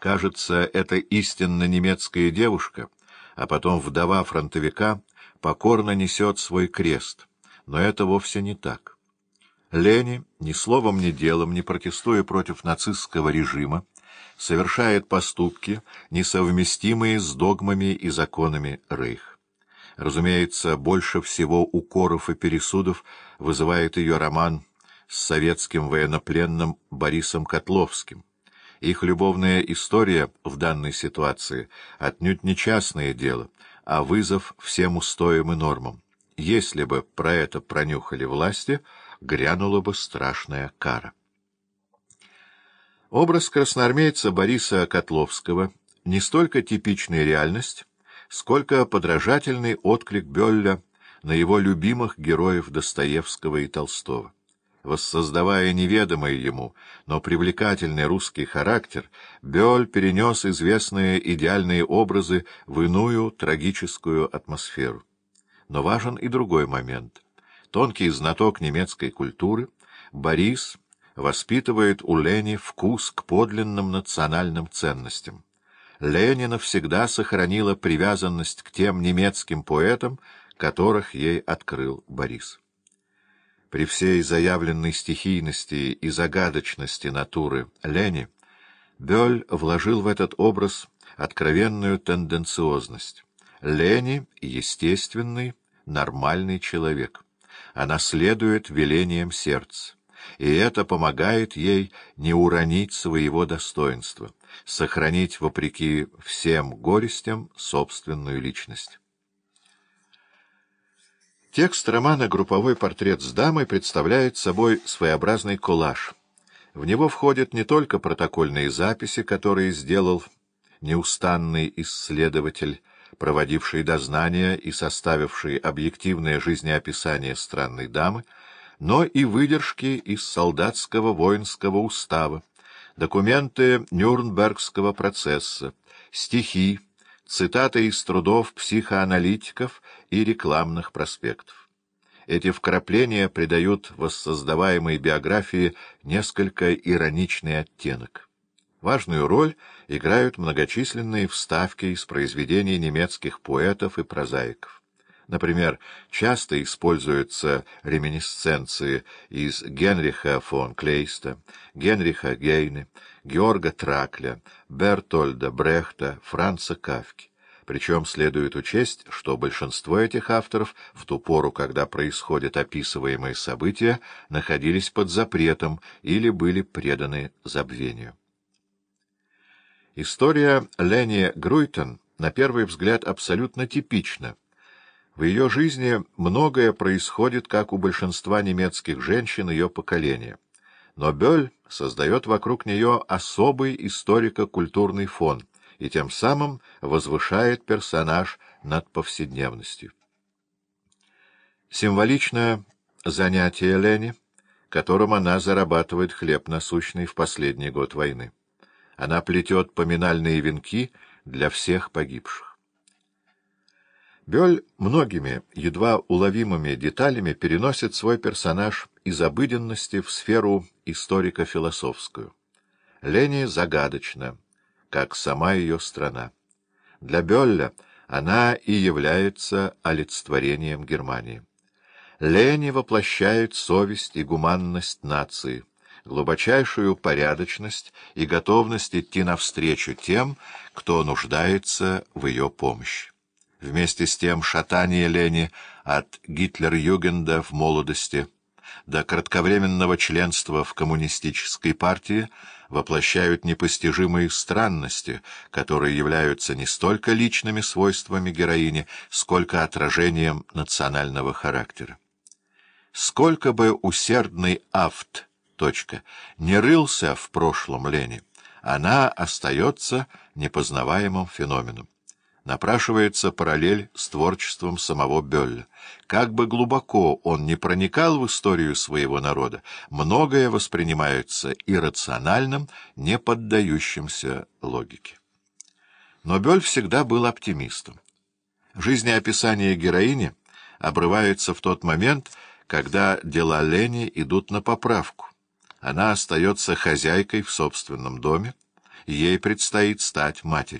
Кажется, эта истинно немецкая девушка, а потом вдова фронтовика, покорно несет свой крест. Но это вовсе не так. Лени, ни словом, ни делом, не протестуя против нацистского режима, совершает поступки, несовместимые с догмами и законами Рейх. Разумеется, больше всего укоров и пересудов вызывает ее роман с советским военнопленным Борисом Котловским. Их любовная история в данной ситуации отнюдь не частное дело, а вызов всем устоям и нормам. Если бы про это пронюхали власти, грянула бы страшная кара. Образ красноармейца Бориса Котловского не столько типичная реальность, сколько подражательный отклик Бёлля на его любимых героев Достоевского и Толстого. Воссоздавая неведомый ему, но привлекательный русский характер, Бёль перенес известные идеальные образы в иную трагическую атмосферу. Но важен и другой момент. Тонкий знаток немецкой культуры, Борис воспитывает у Лени вкус к подлинным национальным ценностям. Ленина всегда сохранила привязанность к тем немецким поэтам, которых ей открыл Борис. При всей заявленной стихийности и загадочности натуры Лени, Бёль вложил в этот образ откровенную тенденциозность. Лени — естественный, нормальный человек. Она следует велениям сердца и это помогает ей не уронить своего достоинства, сохранить, вопреки всем горестям, собственную личность. Текст романа «Групповой портрет с дамой» представляет собой своеобразный коллаж. В него входят не только протокольные записи, которые сделал неустанный исследователь, проводивший дознания и составивший объективное жизнеописание странной дамы, но и выдержки из солдатского воинского устава, документы Нюрнбергского процесса, стихи, цитаты из трудов психоаналитиков и рекламных проспектов. Эти вкрапления придают воссоздаваемой биографии несколько ироничный оттенок. Важную роль играют многочисленные вставки из произведений немецких поэтов и прозаиков. Например, часто используются реминисценции из Генриха фон Клейста, Генриха Гейне, Георга Тракля, Бертольда Брехта, Франца Кавки. Причем следует учесть, что большинство этих авторов в ту пору, когда происходят описываемые события, находились под запретом или были преданы забвению. История Лени Груйтон, на первый взгляд, абсолютно типична, в ее жизни многое происходит, как у большинства немецких женщин ее поколения. Но Бёль создает вокруг нее особый историко-культурный фон и тем самым возвышает персонаж над повседневностью. Символичное занятие Лени, которым она зарабатывает хлеб насущный в последний год войны. Она плетет поминальные венки для всех погибших. Бёль многими, едва уловимыми деталями переносит свой персонаж из обыденности в сферу историко-философскую. Лени загадочна, как сама ее страна. Для Бёлля она и является олицетворением Германии. Лени воплощает совесть и гуманность нации, глубочайшую порядочность и готовность идти навстречу тем, кто нуждается в ее помощи. Вместе с тем шатание Лени от Гитлер-Югенда в молодости до кратковременного членства в коммунистической партии воплощают непостижимые странности, которые являются не столько личными свойствами героини, сколько отражением национального характера. Сколько бы усердный авт, точка, не рылся в прошлом Лени, она остается непознаваемым феноменом напрашивается параллель с творчеством самого Бёлля. Как бы глубоко он не проникал в историю своего народа, многое воспринимается иррациональным, не поддающимся логике. Но Бёль всегда был оптимистом. Жизнеописание героини обрывается в тот момент, когда дела Лени идут на поправку. Она остается хозяйкой в собственном доме, ей предстоит стать матерью.